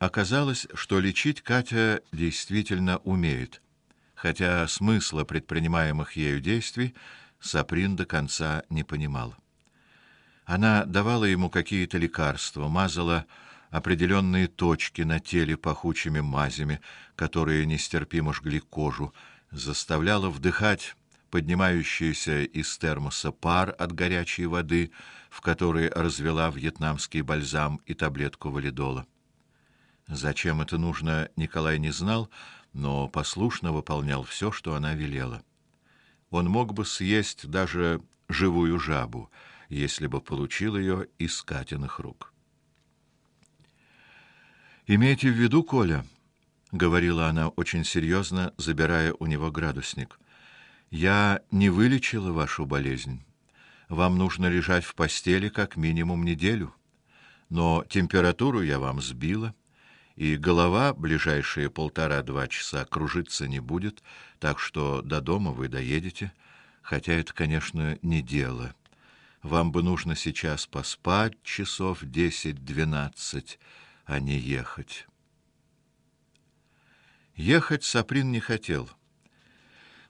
Оказалось, что лечить Катя действительно умеет, хотя смысла предпринимаемых ею действий Саприн до конца не понимал. Она давала ему какие-то лекарства, мазала определенные точки на теле пахучими мазями, которые нестерпимо жгли кожу, заставляла вдыхать поднимающийся из термоса пар от горячей воды, в которой развела вьетнамский бальзам и таблетку валидола. Зачем это нужно, Николай не знал, но послушно выполнял все, что она велела. Он мог бы съесть даже живую жабу, если бы получил ее из Катиных рук. Имейте в виду, Коля, говорила она очень серьезно, забирая у него градусник. Я не вылечила вашу болезнь. Вам нужно лежать в постели как минимум неделю. Но температуру я вам сбила и голова ближайшие полтора-два часа кружиться не будет, так что до дома вы доедете, хотя это, конечно, не дело. Вам бы нужно сейчас поспать часов десять-двенадцать, а не ехать. Ехать Саприн не хотел.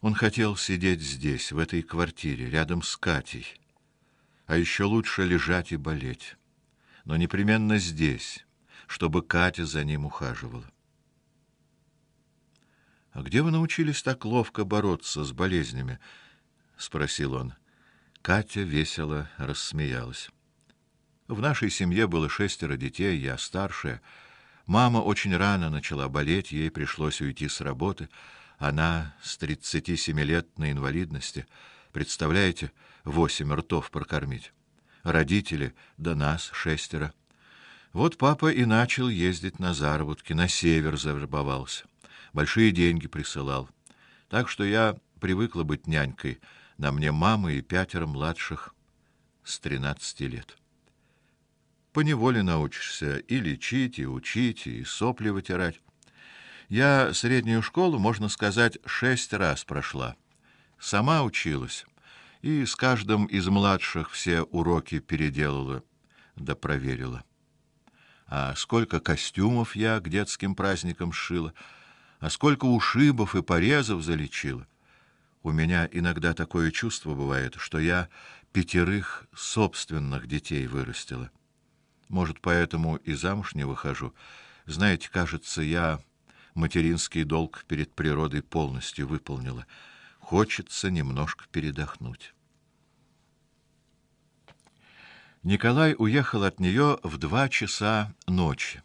Он хотел сидеть здесь, в этой квартире, рядом с Катей. А еще лучше лежать и болеть. Но непременно здесь чтобы Катя за ним ухаживала. А где вы научились так ловко бороться с болезнями? спросил он. Катя весело рассмеялась. В нашей семье было шестеро детей, я старшая. Мама очень рано начала болеть, ей пришлось уйти с работы. Она с тридцати семи лет на инвалидности. Представляете, восемь ртов прокормить. Родители до нас шестеро. Вот папа и начал ездить на заработки, на север завербовался. Большие деньги присылал. Так что я привыкла быть нянькой. На мне мама и пятеро младших с тринадцати лет. По неволе научишься и лечить, и учить, и сопли вытирать. Я среднюю школу, можно сказать, шесть раз прошла. Сама училась и с каждым из младших все уроки переделала да проверила. А сколько костюмов я к детским праздникам сшила, а сколько ушибов и порезов залечила. У меня иногда такое чувство бывает, что я пятерых собственных детей вырастила. Может, поэтому и замуж не выхожу. Знаете, кажется, я материнский долг перед природой полностью выполнила. Хочется немножко передохнуть. Николай уехал от нее в два часа ночи.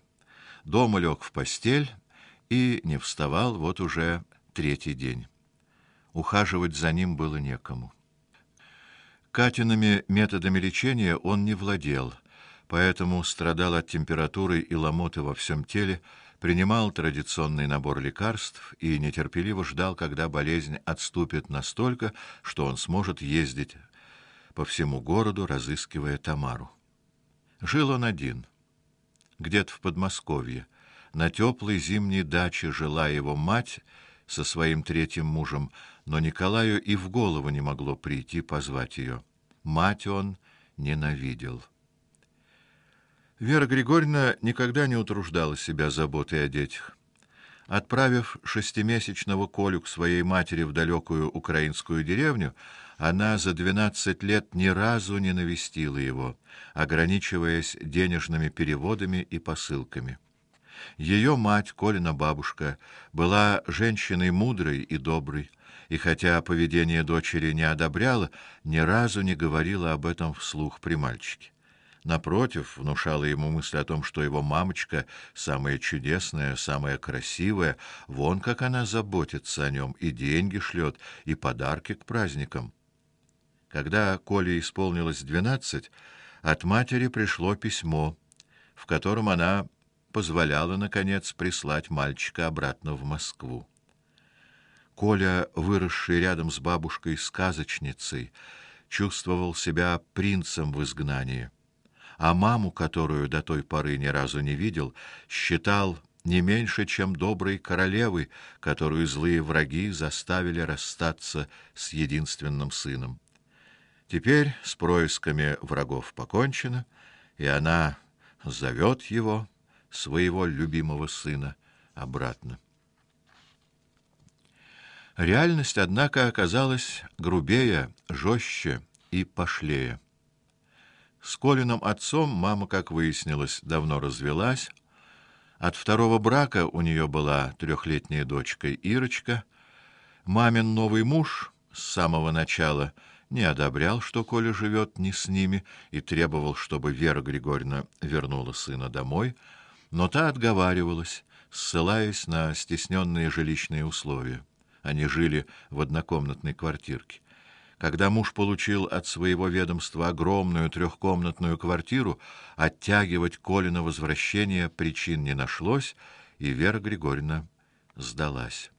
Дома лег в постель и не вставал вот уже третий день. Ухаживать за ним было некому. Катиными методами лечения он не владел, поэтому страдал от температуры и ломоты во всем теле, принимал традиционный набор лекарств и нетерпеливо ждал, когда болезнь отступит настолько, что он сможет ездить по всему городу, разыскивая Тамару. Жил он один, где-то в Подмосковье. На теплой зимней даче жила его мать со своим третьим мужем, но Николаю и в голову не могло прийти позвать ее. Мать он ненавидел. Вера Григорьевна никогда не утруждала себя заботой о детях. Отправив шестимесячного Колю к своей матери в далекую украинскую деревню, она за двенадцать лет ни разу не навестила его, ограничиваясь денежными переводами и посылками. Ее мать, Колина бабушка, была женщиной мудрой и доброй, и хотя поведение дочери не одобряла, ни разу не говорила об этом вслух при мальчике. Напротив, внушала ему мысль о том, что его мамочка самая чудесная, самая красивая, вон как она заботится о нем и деньги шлет, и подарки к праздникам. Когда Коле исполнилось двенадцать, от матери пришло письмо, в котором она позволяла наконец прислать мальчика обратно в Москву. Коля, выросший рядом с бабушкой-сказочницей, чувствовал себя принцем в изгнании а маму, которую до той поры ни разу не видел, считал не меньше, чем доброй королевой, которую злые враги заставили расстаться с единственным сыном. Теперь с происками врагов покончено, и она зовет его, своего любимого сына обратно. Реальность, однако, оказалась грубее, жестче и пошлее. С Колиным отцом мама, как выяснилось, давно развелась. От второго брака у нее была трехлетняя дочка Ирочка. Мамин новый муж с самого начала не одобрял, что Коля живет не с ними, и требовал, чтобы Вера Григорьевна вернула сына домой, но та отговаривалась, ссылаясь на стесненные жилищные условия. Они жили в однокомнатной квартирке. Когда муж получил от своего ведомства огромную трехкомнатную квартиру, оттягивать Колина возвращение причин не нашлось, и Вера Григорьевна сдалась.